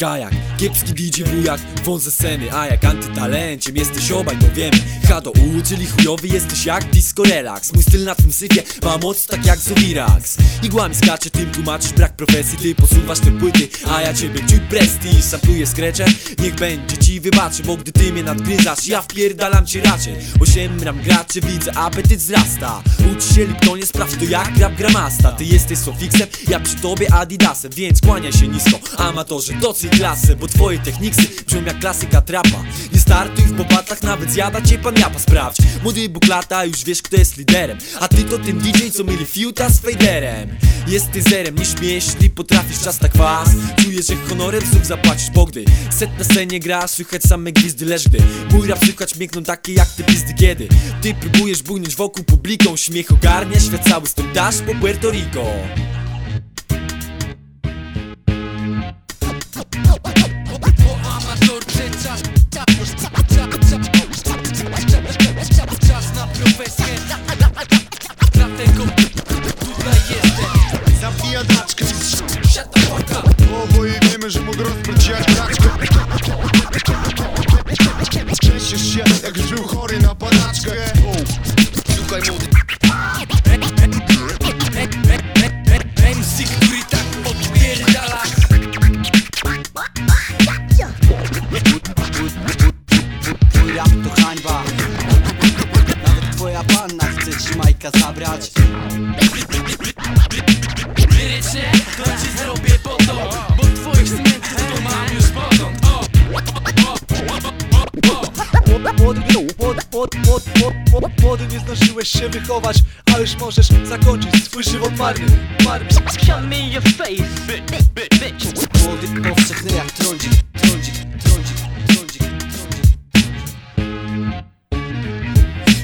Kajak, kiepski DJ wujak, wąze sceny A jak antytalenciem jesteś obaj to wiemy. Hado U, czyli chujowy jesteś jak disco relax. Mój styl na tym syfie ma moc tak jak Zowirax. Igłami skacze, tym tłumaczysz brak profesji Ty posuwasz te płyty, a ja ciebie ciut prestiż Sampluję skrecze, niech będzie ci wybaczy Bo gdy ty mnie nadgryzasz, ja wpierdalam ci raczej. Osiem ram graczy, widzę apetyt wzrasta. Ucz się Liptonie, sprawdź to jak rap gramasta. Ty jesteś sofiksem, ja przy tobie adidasem Więc kłania się nisko, amatorze, klasę Bo twoje techniksy brzmią jak klasyka trapa. Nie startuj w popatach, nawet zjada cię pan japa Sprawdź, młody buklata, już wiesz kto jest liderem. A ty to ten DJ, co mieli fiuta z fejderem Jesteś zerem, nie śmiesz, jeśli potrafisz czas tak was. Czuję, że honorem znów zapłacisz, bo gdy Set na scenie gra, słychać same gwizdy Lecz gdy mój rap słychać miękną takie jak ty pizdy kiedy. Ty próbujesz bujnąć wokół publiką Śmiech ogarnia, świat cały stąd dasz po Puerto Rico się jak żył chory na padaczkę Słuchaj młody. MC, który tak odpierdala Twój rap to hańba. Nawet twoja panna chce ci Majka zabrać Młody, młody, młody, młody, nie zdążyłeś się wychować A już możesz zakończyć swój żywot marny, marny. Show me your face, bitch. Młody powszechny jak trądzik Trądzik, trądzik, trądzik, trądzik.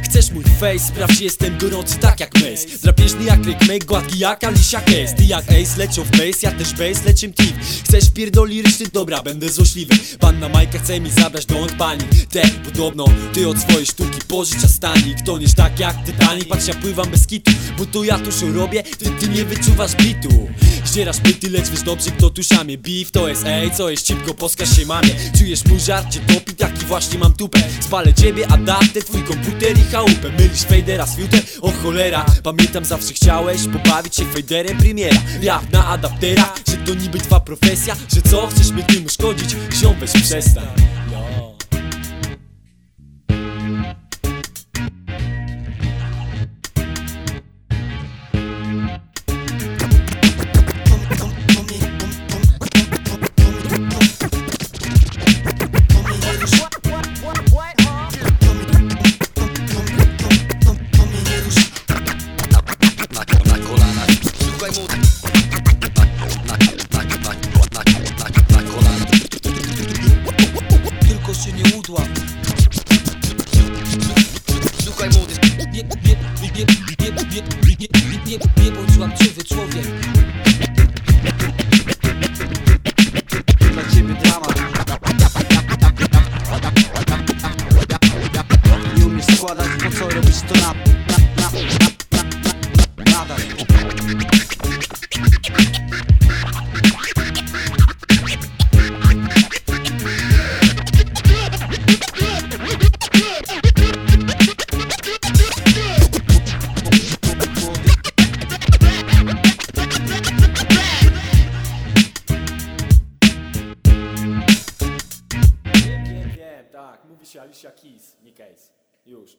Chcesz mój face? Sprawdź, jestem gorący tak jak Mace. Drapieżny jak Rick Make, gładki jak Alicia Keys. Ty jak Ace, leciał w bass, ja też bass, lecim team Chcesz pierdol liryczny? Dobra, będę złośliwy. Panna Majka chce mi zabrać do pani Te, podobno, ty od swojej sztuki pożycza stanik Toniesz tak jak Titanic, patrz ja pływam bez kitu Bo to ja tu się robię, ty, ty nie wyczuwasz bitu. Zdzierasz pyty, lecz wiesz dobrze kto tu szamie. Beef to jest ej, co jest cipko, poskaż się mamie. Czujesz mój żart, cię topi, taki właśnie mam tupę. Spalę ciebie, adapter, twój komputer i chałupę Mylisz fejdera z fiutem? O cholera. Pamiętam zawsze chciałeś pobawić się fejderem. Premiera Rap na adaptera, że to niby twa profesja Że co, chcesz mnie tym uszkodzić? Ziom, weź przestań nie, nie, nie, nie, nie bądź łamczywy człowiek tak, mówi się Alicia Keys, nie Case Już